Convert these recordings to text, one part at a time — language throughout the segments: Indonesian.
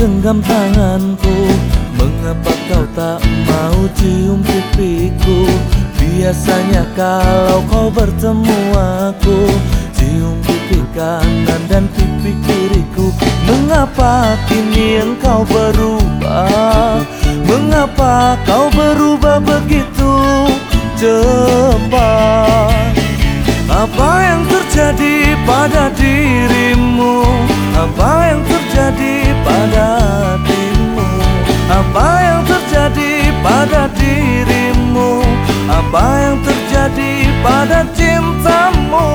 genggam tanganku. Mengapa kau tak mau cium pipiku? Biasanya kalau kau bertemu aku Cium pipi kanan dan pipi kiriku. Mengapa kini engkau berubah? Mengapa kau berubah begitu cepat? Apa yang terjadi pada dirimu Apa yang terjadi pada cintamu?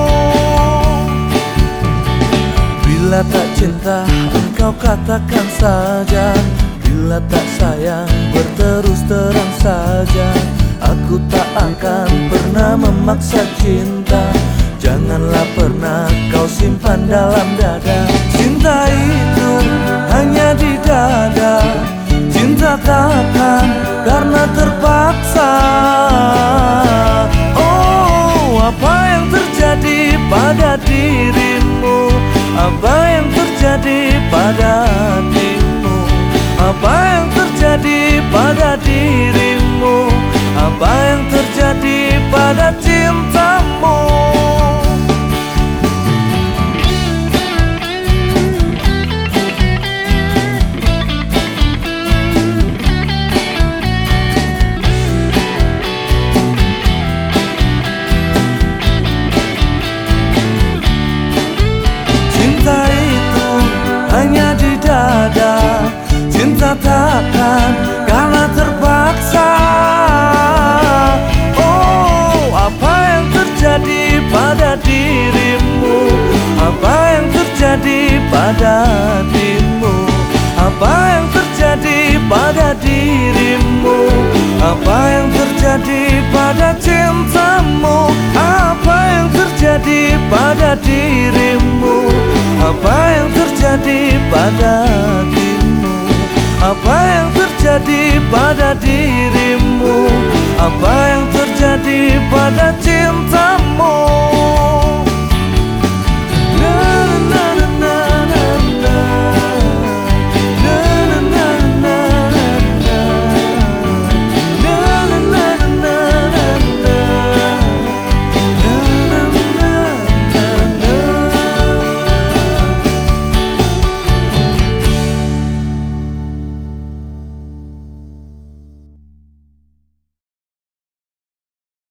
Bila tak cinta engkau katakan saja. Bila tak sayang berterus terang saja. Aku tak akan pernah memaksa cinta. Janganlah pernah kau simpan dalam dada. Cinta Apa yang terjadi pada dirimu? Apa yang terjadi pada hatimu? Apa yang terjadi pada dirimu? Apa yang terjadi pada cintamu? Apa yang terjadi pada dirimu? Apa yang terjadi pada Apa yang terjadi pada